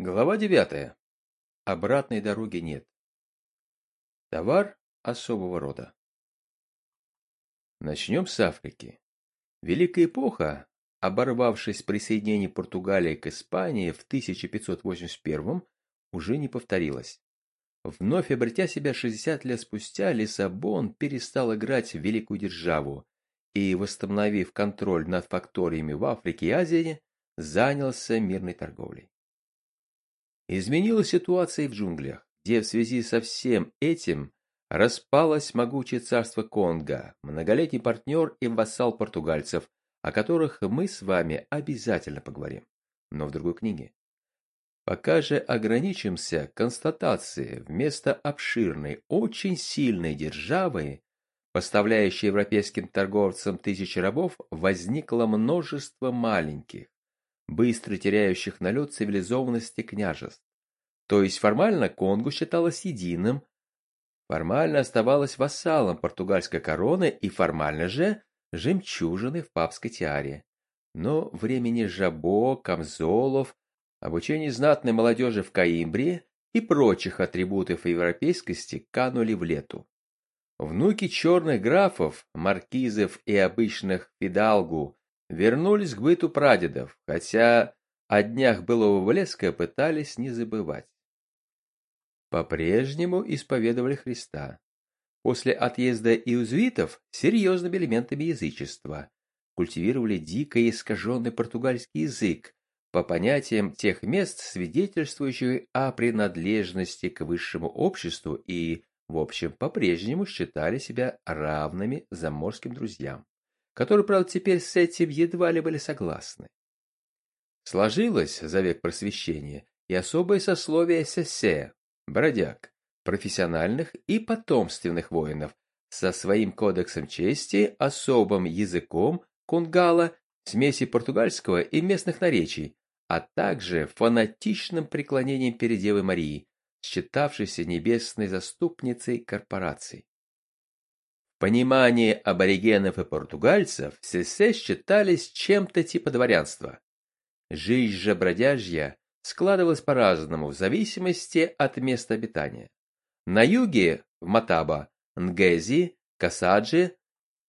Глава девятая. Обратной дороги нет. Товар особого рода. Начнем с Африки. Великая эпоха, оборвавшись присоединением Португалии к Испании в 1581 уже не повторилась. Вновь обретя себя 60 лет спустя, Лиссабон перестал играть в великую державу и, восстановив контроль над факториями в Африке и Азии, занялся мирной торговлей. Изменилась ситуация и в джунглях, где в связи со всем этим распалось могучее царство Конго, многолетний партнер и вассал португальцев, о которых мы с вами обязательно поговорим, но в другой книге. Пока же ограничимся констатацией вместо обширной, очень сильной державы, поставляющей европейским торговцам тысячи рабов, возникло множество маленьких, быстро теряющих налет цивилизованности княжеств. То есть формально Конго считалось единым, формально оставалось вассалом португальской короны и формально же жемчужиной в папской тиаре. Но времени Жабо, Камзолов, обучение знатной молодежи в Каимбре и прочих атрибутов европейскости канули в лету. Внуки черных графов, маркизов и обычных фидалгу вернулись к быту прадедов, хотя о днях былого блеска пытались не забывать. По-прежнему исповедовали Христа. После отъезда иузвитов серьезными элементами язычества культивировали дико искаженный португальский язык по понятиям тех мест, свидетельствующих о принадлежности к высшему обществу и, в общем, по-прежнему считали себя равными заморским друзьям которые, правда, теперь с этим едва ли были согласны. Сложилось за век просвещения и особое сословие сесе, бродяг, профессиональных и потомственных воинов, со своим кодексом чести, особым языком кунгала, смеси португальского и местных наречий, а также фанатичным преклонением перед Девой Марии, считавшейся небесной заступницей корпораций понимании аборигенов и португальцев сесе считались чем-то типа дворянства. Жизнь же бродяжья складывалась по-разному в зависимости от места обитания. На юге, в Матаба, Нгези, Касаджи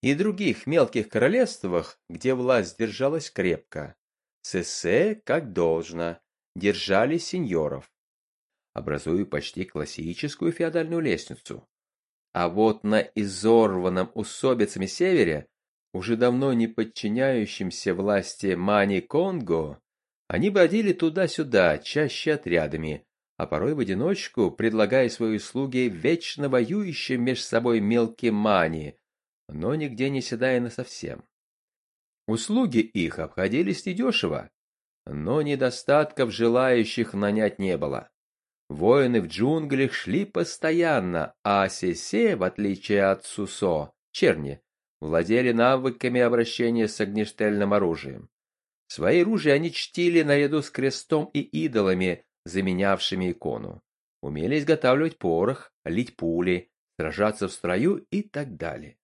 и других мелких королевствах, где власть держалась крепко, сесе, как должно, держали сеньоров, образуя почти классическую феодальную лестницу. А вот на изорванном усобицами севере, уже давно не подчиняющемся власти Мани-Конго, они бродили туда-сюда, чаще отрядами, а порой в одиночку, предлагая свои услуги вечно воюющим между собой мелким Мани, но нигде не седая насовсем. Услуги их обходились недешево, но недостатков желающих нанять не было. Воины в джунглях шли постоянно, а Сесе, в отличие от Сусо, черни, владели навыками обращения с огнестрельным оружием. Свои ружья они чтили наряду с крестом и идолами, заменявшими икону. Умели изготавливать порох, лить пули, сражаться в строю и так далее.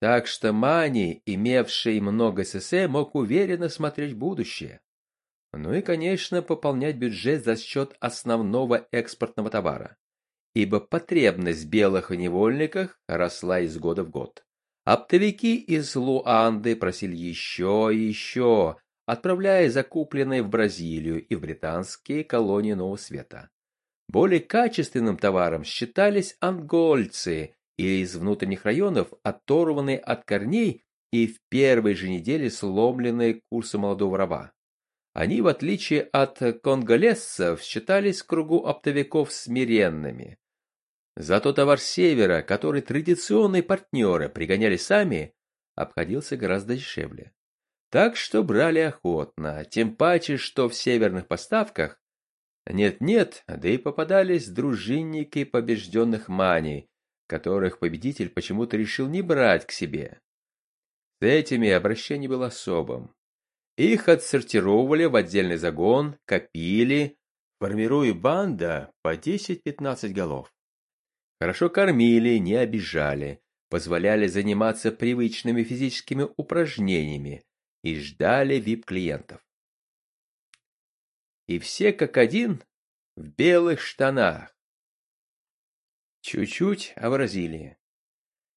Так что Мани, имевший много СС, мог уверенно смотреть будущее. Ну и, конечно, пополнять бюджет за счет основного экспортного товара, ибо потребность в белых невольниках росла из года в год. Оптовики из Луанды просили еще и еще, отправляя закупленные в Бразилию и в британские колонии Нового Света. Более качественным товаром считались ангольцы или из внутренних районов, оторванные от корней и в первой же неделе сломленные курсы молодого раба. Они, в отличие от конголезцев, считались в кругу оптовиков смиренными. Зато товар севера, который традиционные партнеры пригоняли сами, обходился гораздо дешевле. Так что брали охотно, тем паче, что в северных поставках нет-нет, да и попадались дружинники побежденных маний, которых победитель почему-то решил не брать к себе. С этими обращение было особым. Их отсортировали в отдельный загон, копили, формируя банда по 10-15 голов. Хорошо кормили, не обижали, позволяли заниматься привычными физическими упражнениями и ждали вип-клиентов. и все как один в белых штанах. Чуть-чуть о Бразилии.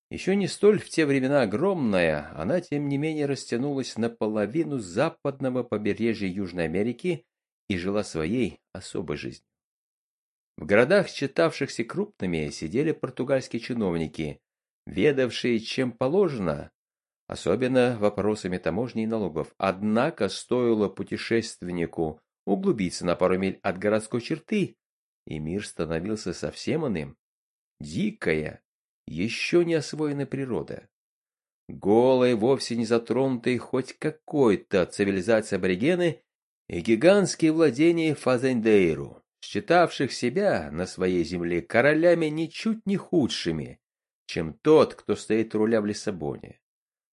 Еще не столь в те времена огромная, она тем не менее растянулась наполовину западного побережья Южной Америки и жила своей особой жизнью. В городах, считавшихся крупными, сидели португальские чиновники, ведавшие чем положено, особенно вопросами таможни и налогов. Однако стоило путешественнику углубиться на пару миль от городской черты, и мир становился совсем иным. Дикая, еще не освоенная природа. Голые, вовсе не затронутые хоть какой-то цивилизацией аборигены и гигантские владения Фазендейру, считавших себя на своей земле королями ничуть не худшими, чем тот, кто стоит у руля в Лиссабоне.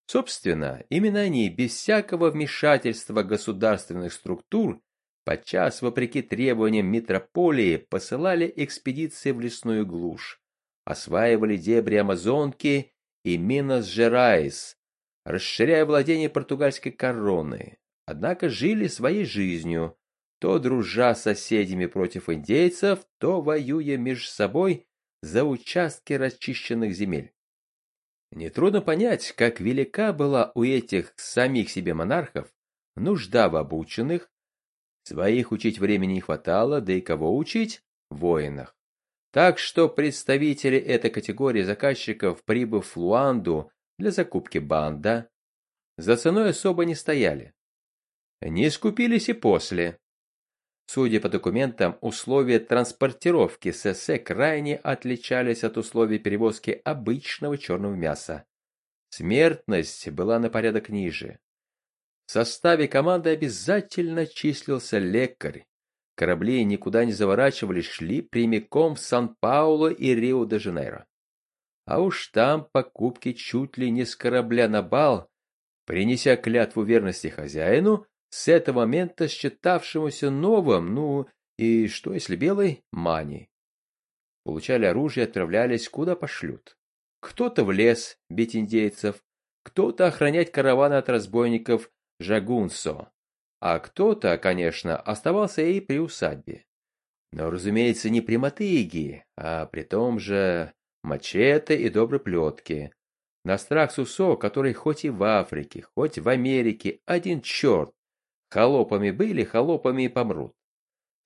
Собственно, именно они, без всякого вмешательства государственных структур, подчас, вопреки требованиям метрополии, посылали экспедиции в лесную глушь, осваивали дебри Амазонки и Минас-Жерайс, расширяя владение португальской короны, однако жили своей жизнью, то дружа с соседями против индейцев, то воюя между собой за участки расчищенных земель. Нетрудно понять, как велика была у этих самих себе монархов нужда в обученных, своих учить времени не хватало, да и кого учить – воинах. Так что представители этой категории заказчиков, прибыв в Луанду для закупки банда, за ценой особо не стояли. Не скупились и после. Судя по документам, условия транспортировки ССС крайне отличались от условий перевозки обычного черного мяса. Смертность была на порядок ниже. В составе команды обязательно числился лекарь. Корабли никуда не заворачивали, шли прямиком в Сан-Пауло и Рио-де-Жанейро. А уж там покупки чуть ли не с корабля на бал, принеся клятву верности хозяину, с этого момента считавшемуся новым, ну и что если белый, мани. Получали оружие отправлялись куда пошлют. Кто-то в лес бить индейцев, кто-то охранять караваны от разбойников Жагунсо, а кто-то, конечно, оставался и при усадьбе. Но, разумеется, не при мотыге, а при том же мачете и доброй плетке. На страх Сусо, который хоть и в Африке, хоть в Америке, один черт, Холопами были, холопами и помрут.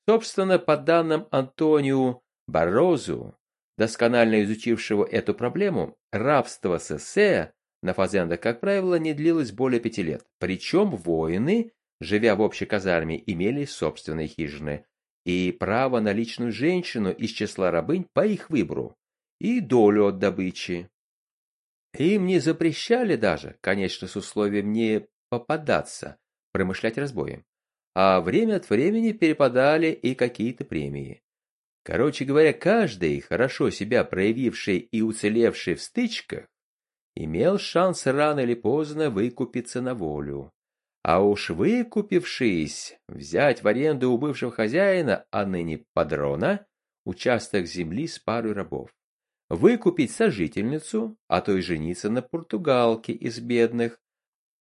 Собственно, по данным Антониу Барозу, досконально изучившего эту проблему, рабство СССР на фазендах, как правило, не длилось более пяти лет. Причем воины, живя в общей казарме, имели собственные хижины и право на личную женщину из числа рабынь по их выбору и долю от добычи. Им не запрещали даже, конечно, с условием не попадаться промышлять разбоем. А время от времени перепадали и какие-то премии. Короче говоря, каждый, хорошо себя проявивший и уцелевший в стычках, имел шанс рано или поздно выкупиться на волю. А уж выкупившись, взять в аренду у бывшего хозяина, а ныне падрона, участок земли с парой рабов. Выкупить сожительницу, а то и жениться на португалке из бедных,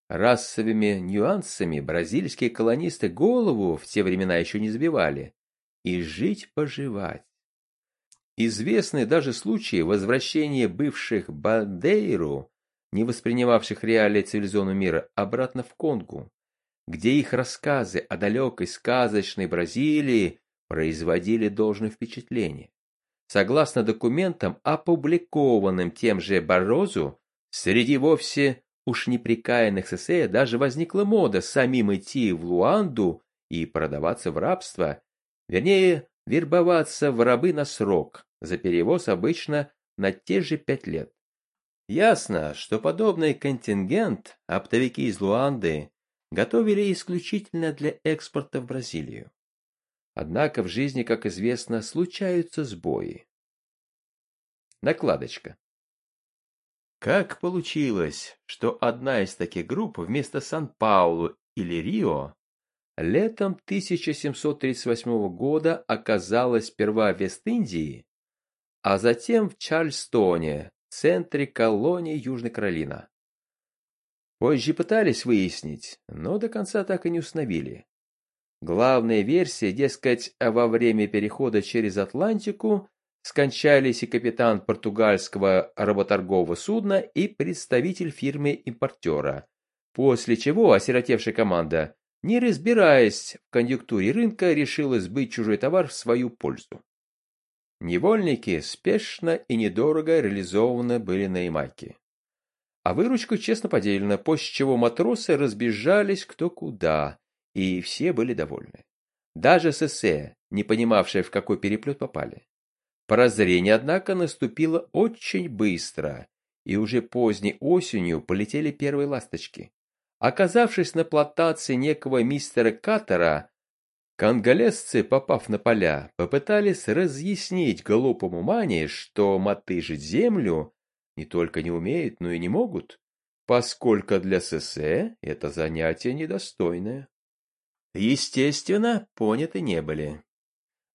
Расовыми нюансами бразильские колонисты голову в те времена еще не забивали. И жить-поживать. Известны даже случаи возвращения бывших Бандейру, не воспринимавших реалии цивилизованного мира, обратно в Конгу, где их рассказы о далекой сказочной Бразилии производили должное впечатление. Согласно документам, опубликованным тем же Барозу, среди вовсе Уж неприкаянных СССР даже возникла мода самим идти в Луанду и продаваться в рабство, вернее, вербоваться в рабы на срок, за перевоз обычно на те же пять лет. Ясно, что подобный контингент оптовики из Луанды готовили исключительно для экспорта в Бразилию. Однако в жизни, как известно, случаются сбои. Накладочка. Как получилось, что одна из таких групп вместо Сан-Паулу или Рио летом 1738 года оказалась сперва в Вест-Индии, а затем в Чарльстоне, центре колонии Южной Каролина? Позже пытались выяснить, но до конца так и не установили. Главная версия, дескать, во время перехода через Атлантику скончались и капитан португальского работоргового судна, и представитель фирмы-импортера, после чего осиротевшая команда, не разбираясь в конъюнктуре рынка, решила сбыть чужой товар в свою пользу. Невольники спешно и недорого реализованы были на Ямайке. А выручка честно поделена, после чего матросы разбежались кто куда, и все были довольны. Даже ССС, не понимавшие, в какой переплет попали. Прозрение, однако, наступило очень быстро, и уже поздней осенью полетели первые ласточки. Оказавшись на плантации некого мистера Каттера, конголезцы, попав на поля, попытались разъяснить глупому мане, что мотыжить землю не только не умеют, но и не могут, поскольку для ССС это занятие недостойное. Естественно, поняты не были.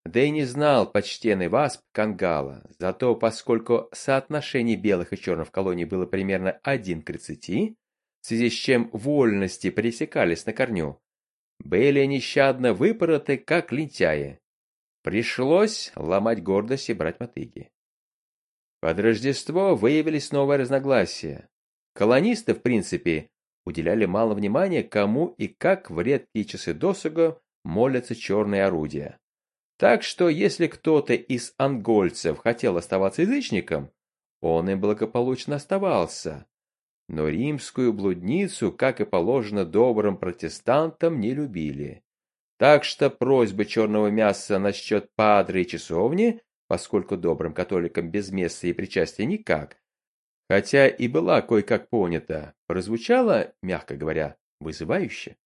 Да и не знал почтенный Васп Кангала, зато поскольку соотношение белых и черных в колонии было примерно один к тридцати, в связи с чем вольности пересекались на корню, были нещадно выпороты, как лентяи. Пришлось ломать гордость и брать мотыги. Под Рождество выявились новые разногласия. Колонисты, в принципе, уделяли мало внимания, кому и как в редкие часы досуга молятся черные орудия. Так что, если кто-то из ангольцев хотел оставаться язычником, он им благополучно оставался. Но римскую блудницу, как и положено добрым протестантам, не любили. Так что просьбы черного мяса насчет падры и часовни, поскольку добрым католикам без места и причастия никак, хотя и была кое-как понята, прозвучала, мягко говоря, вызывающе.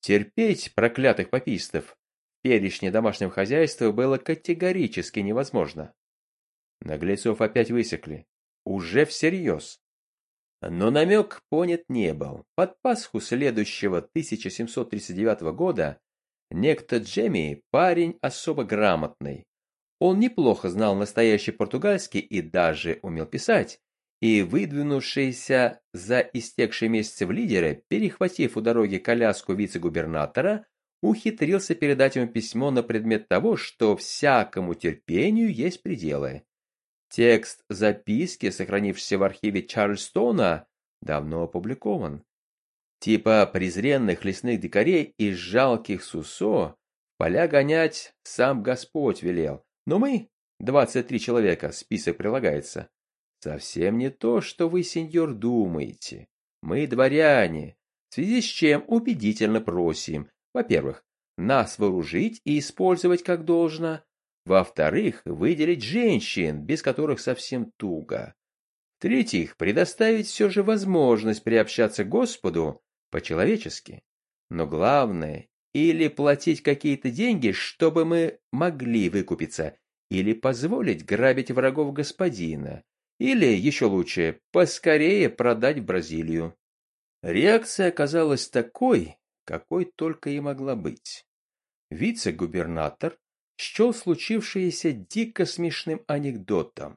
Терпеть проклятых попистов перечне домашнего хозяйства было категорически невозможно. Наглецов опять высекли. Уже всерьез. Но намек понят не был. Под Пасху следующего 1739 года некто Джемми, парень особо грамотный. Он неплохо знал настоящий португальский и даже умел писать, и выдвинувшийся за истекшие месяцы в лидеры, перехватив у дороги коляску вице-губернатора, ухитрился передать ему письмо на предмет того, что всякому терпению есть пределы. Текст записки, сохранившийся в архиве Чарльстона, давно опубликован. Типа презренных лесных дикарей из жалких сусо поля гонять сам Господь велел. Но мы, 23 человека, список прилагается, совсем не то, что вы, сеньор, думаете. Мы дворяне, в связи с чем убедительно просим, во-первых, нас вооружить и использовать как должно. Во-вторых, выделить женщин, без которых совсем туго. В-третьих, предоставить все же возможность приобщаться к Господу по-человечески. Но главное, или платить какие-то деньги, чтобы мы могли выкупиться, или позволить грабить врагов господина, или, еще лучше, поскорее продать в Бразилию. Реакция оказалась такой, какой только и могла быть. Вице-губернатор счел случившееся дико смешным анекдотом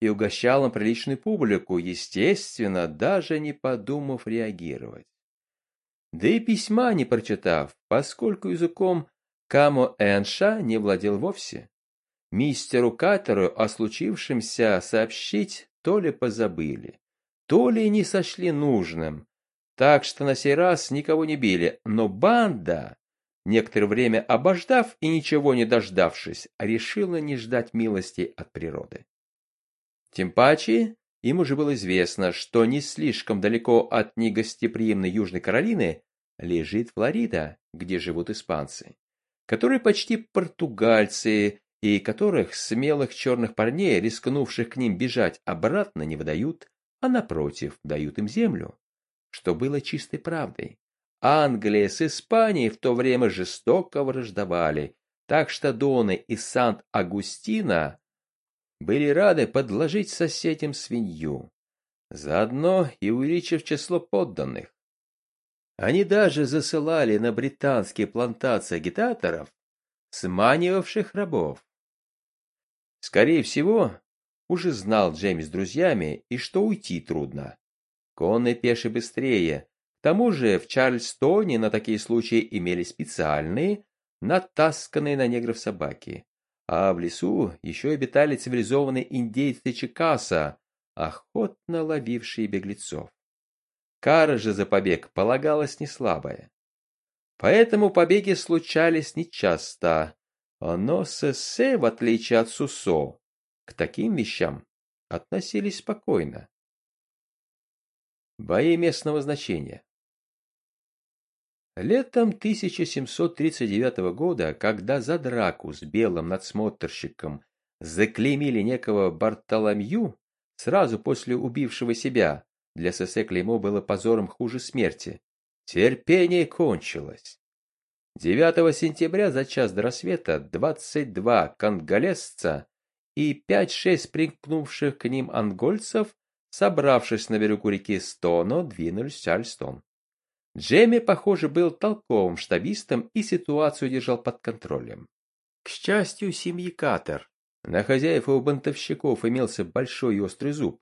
и угощал им приличную публику, естественно, даже не подумав реагировать. Да и письма не прочитав, поскольку языком Камо Энша не владел вовсе. Мистеру Катеру о случившемся сообщить то ли позабыли, то ли не сочли нужным, так что на сей раз никого не били, но банда, некоторое время обождав и ничего не дождавшись, решила не ждать милости от природы. Тем паче, им уже было известно, что не слишком далеко от негостеприимной Южной Каролины лежит Флорида, где живут испанцы, которые почти португальцы и которых смелых черных парней, рискнувших к ним бежать обратно, не выдают, а напротив, дают им землю что было чистой правдой. Англия с Испанией в то время жестоко враждовали, так что Доны из Сант-Агустина были рады подложить соседям свинью, заодно и увеличив число подданных. Они даже засылали на британские плантации агитаторов, сманивавших рабов. Скорее всего, уже знал Джейми с друзьями, и что уйти трудно. Конный пеший быстрее, К тому же в Чарльстоне на такие случаи имели специальные, натасканные на негров собаки. А в лесу еще обитали цивилизованные индейцы Чикаса, охотно ловившие беглецов. Кара же за побег полагалась не слабая. Поэтому побеги случались нечасто, но Сессе, в отличие от Сусо, к таким вещам относились спокойно. Бои местного значения Летом 1739 года, когда за драку с белым надсмотрщиком заклеймили некого Бартоломью, сразу после убившего себя, для Сесе клеймо было позором хуже смерти, терпение кончилось. 9 сентября за час до рассвета 22 конголезца и 5-6 примкнувших к ним ангольцев, собравшись на берегу реки Стоно, двинулись в Чарльстон. Джемми, похоже, был толковым штабистом и ситуацию держал под контролем. К счастью, семьи Катер. На хозяев и у бунтовщиков имелся большой и острый зуб.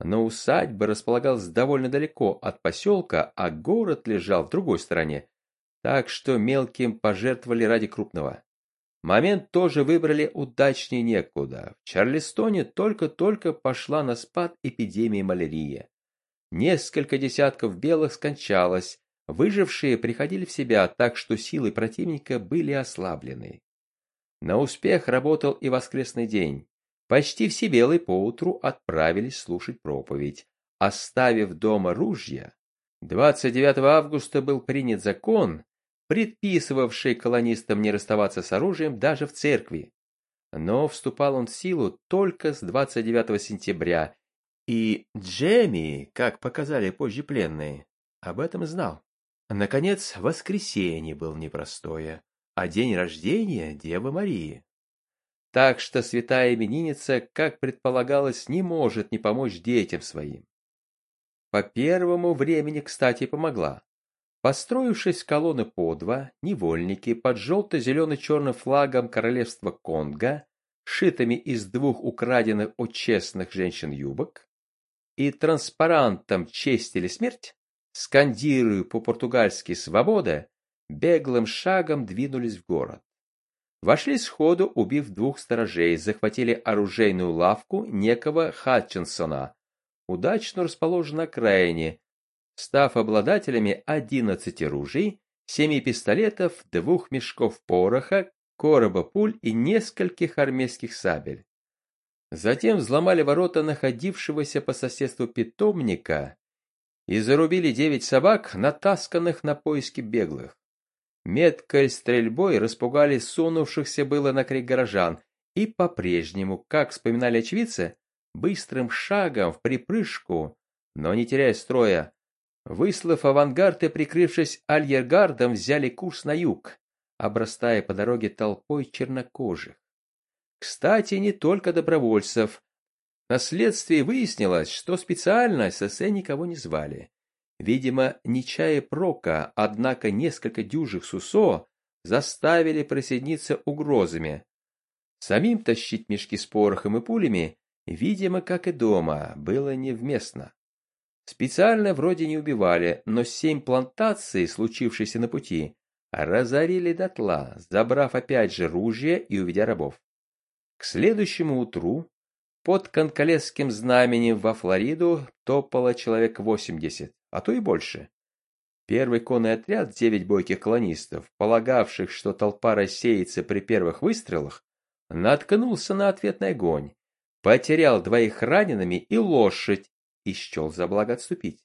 Но усадьба располагалась довольно далеко от поселка, а город лежал в другой стороне, так что мелким пожертвовали ради крупного. Момент тоже выбрали удачнее некуда. В Чарлистоне только-только пошла на спад эпидемия малярии. Несколько десятков белых скончалось, выжившие приходили в себя, так что силы противника были ослаблены. На успех работал и воскресный день. Почти все белые поутру отправились слушать проповедь, оставив дома ружья. 29 августа был принят закон, предписывавший колонистам не расставаться с оружием даже в церкви. Но вступал он в силу только с 29 сентября, и Джемми, как показали позже пленные, об этом знал. Наконец, воскресенье был непростое, а день рождения Девы Марии. Так что святая именинница, как предполагалось, не может не помочь детям своим. По первому времени, кстати, помогла. Построившись в колонны по два, невольники под желто-зелено-черным флагом королевства Конго, шитыми из двух украденных от честных женщин юбок, и транспарантом «Честь или смерть», скандируя по-португальски «Свобода», беглым шагом двинулись в город. Вошли сходу, убив двух сторожей, захватили оружейную лавку некого Хатчинсона, удачно расположенную на окраине, став обладателями одиннадцати ружей, семи пистолетов, двух мешков пороха, короба пуль и нескольких армейских сабель. Затем взломали ворота находившегося по соседству питомника и зарубили девять собак, натасканных на поиски беглых. Меткой стрельбой распугали сунувшихся было на крик горожан и по-прежнему, как вспоминали очевидцы, быстрым шагом в припрыжку, но не теряя строя, выслав авангард и прикрывшись альергардом, взяли курс на юг, обрастая по дороге толпой чернокожих. Кстати, не только добровольцев. На следствии выяснилось, что специально СС никого не звали. Видимо, не чая прока, однако несколько дюжих сусо заставили присоединиться угрозами. Самим тащить мешки с порохом и пулями, видимо, как и дома, было невместно. Специально вроде не убивали, но семь плантаций, случившиеся на пути, разорили дотла, забрав опять же ружья и уведя рабов. К следующему утру под конколесским знаменем во Флориду топало человек восемьдесят, а то и больше. Первый конный отряд, девять бойких колонистов, полагавших, что толпа рассеется при первых выстрелах, наткнулся на ответный огонь, потерял двоих ранеными и лошадь, и счел за благо отступить.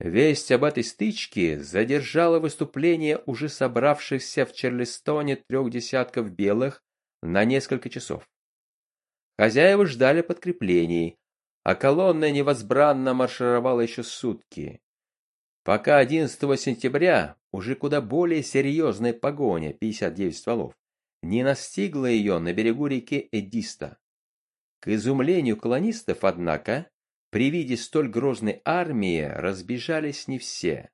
Весть об этой стычке задержала выступление уже собравшихся в Чарлистоне трех десятков белых на несколько часов. Хозяева ждали подкреплений, а колонна невозбранно маршировала еще сутки. Пока 11 сентября уже куда более серьезная погоня, 59 стволов, не настигла ее на берегу реки Эдиста. К изумлению колонистов, однако, при виде столь грозной армии разбежались не все.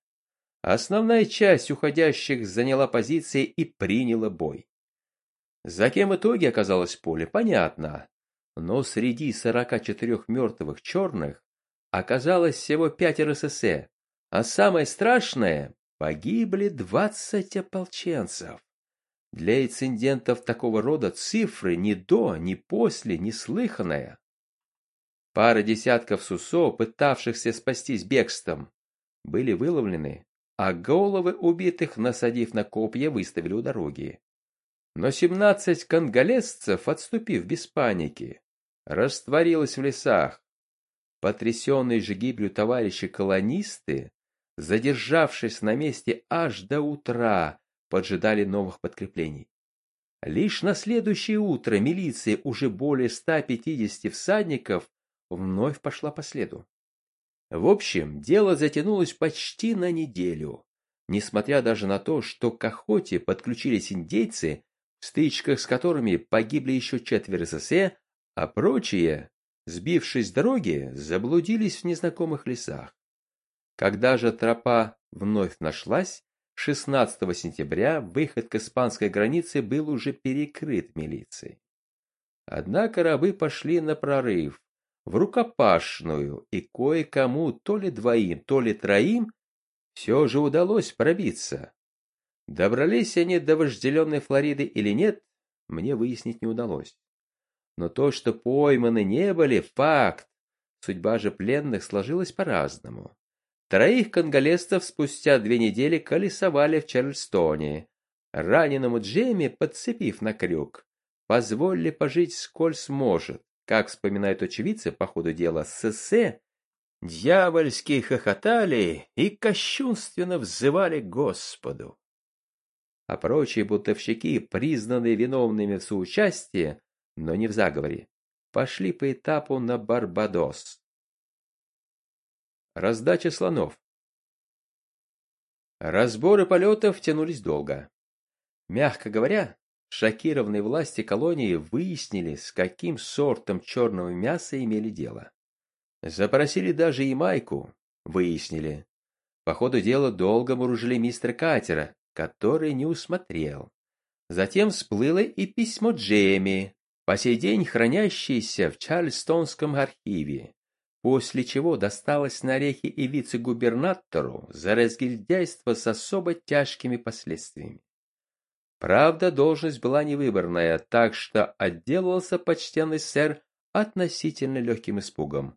Основная часть уходящих заняла позиции и приняла бой. За кем в итоге оказалось поле, понятно. Но среди 44 мертвых черных оказалось всего пятеро СС, А самое страшное – погибли 20 ополченцев. Для инцидентов такого рода цифры ни до, ни после не слыханная. Пара десятков сусо, пытавшихся спастись бегством, были выловлены, а головы убитых, насадив на копья, выставили у дороги. Но семнадцать конголезцев, отступив без паники, растворилось в лесах. Потрясенные же гибелью товарищи колонисты, задержавшись на месте аж до утра, поджидали новых подкреплений. Лишь на следующее утро милиция уже более 150 всадников вновь пошла по следу. В общем, дело затянулось почти на неделю, несмотря даже на то, что к охоте подключились индейцы, в стычках с которыми погибли еще четверо СССР, а прочие, сбившись с дороги, заблудились в незнакомых лесах. Когда же тропа вновь нашлась, 16 сентября выход к испанской границе был уже перекрыт милицией. Однако рабы пошли на прорыв, в рукопашную, и кое-кому, то ли двоим, то ли троим, все же удалось пробиться. Добрались они до вожделенной Флориды или нет, мне выяснить не удалось. Но то, что пойманы не были, факт. Судьба же пленных сложилась по-разному. Троих конголезцев спустя две недели колесовали в Чарльстоне. Раненому Джейми, подцепив на крюк, позволили пожить сколь сможет. Как вспоминают очевидцы по ходу дела ССС, дьявольски хохотали и кощунственно взывали Господу. А прочие бутовщики, признанные виновными в соучастии, но не в заговоре, пошли по этапу на Барбадос. Раздача слонов Разборы полетов тянулись долго. Мягко говоря, Шокированные власти колонии выяснили, с каким сортом черного мяса имели дело. Запросили даже и майку, выяснили. По ходу дела долго муружили мистера Катера, который не усмотрел. Затем всплыло и письмо Джейми, по сей день хранящееся в Чарльстонском архиве, после чего досталось на орехи и вице-губернатору за разгильдяйство с особо тяжкими последствиями. Правда, должность была невыборная, так что отделался почтенный сэр относительно легким испугом.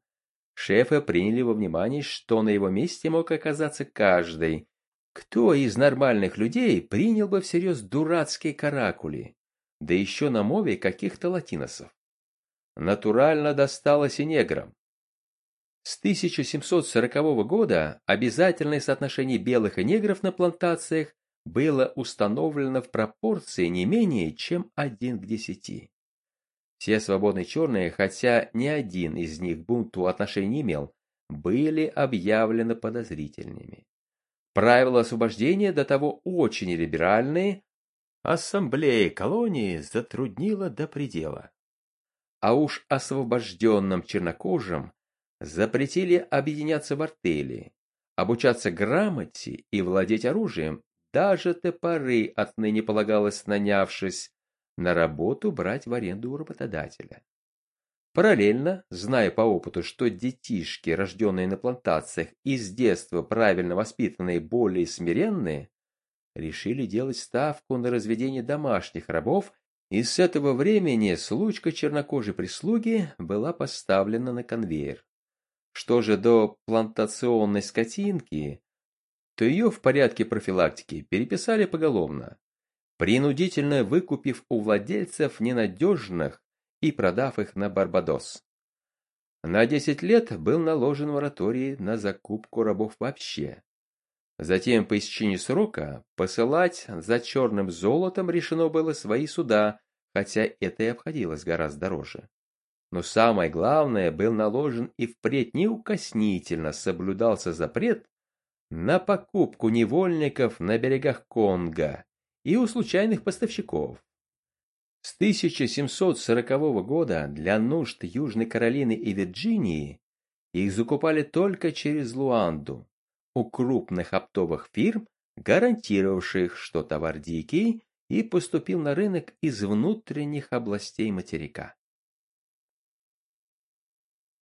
Шефа приняли во внимание, что на его месте мог оказаться каждый. Кто из нормальных людей принял бы всерьез дурацкие каракули? Да еще на мове каких-то латиносов. Натурально досталось и неграм. С 1740 года обязательное соотношение белых и негров на плантациях было установлено в пропорции не менее чем один к десяти. Все свободные черные, хотя ни один из них бунту отношения не имел, были объявлены подозрительными. Правила освобождения до того очень либеральные, ассамблея колонии затруднила до предела. А уж освобожденным чернокожим запретили объединяться в артели, обучаться грамоте и владеть оружием даже топоры отныне полагалось, нанявшись, на работу брать в аренду у работодателя. Параллельно, зная по опыту, что детишки, рожденные на плантациях и с детства правильно воспитанные, более смиренные, решили делать ставку на разведение домашних рабов, и с этого времени случка чернокожей прислуги была поставлена на конвейер. Что же до плантационной скотинки, то ее в порядке профилактики переписали поголовно, принудительно выкупив у владельцев ненадежных и продав их на Барбадос. На 10 лет был наложен мораторий на закупку рабов вообще. Затем по истечении срока посылать за черным золотом решено было свои суда, хотя это и обходилось гораздо дороже. Но самое главное, был наложен и впредь неукоснительно соблюдался запрет на покупку невольников на берегах Конго и у случайных поставщиков. С 1740 года для нужд Южной Каролины и Вирджинии их закупали только через Луанду, у крупных оптовых фирм, гарантировавших, что товар дикий и поступил на рынок из внутренних областей материка.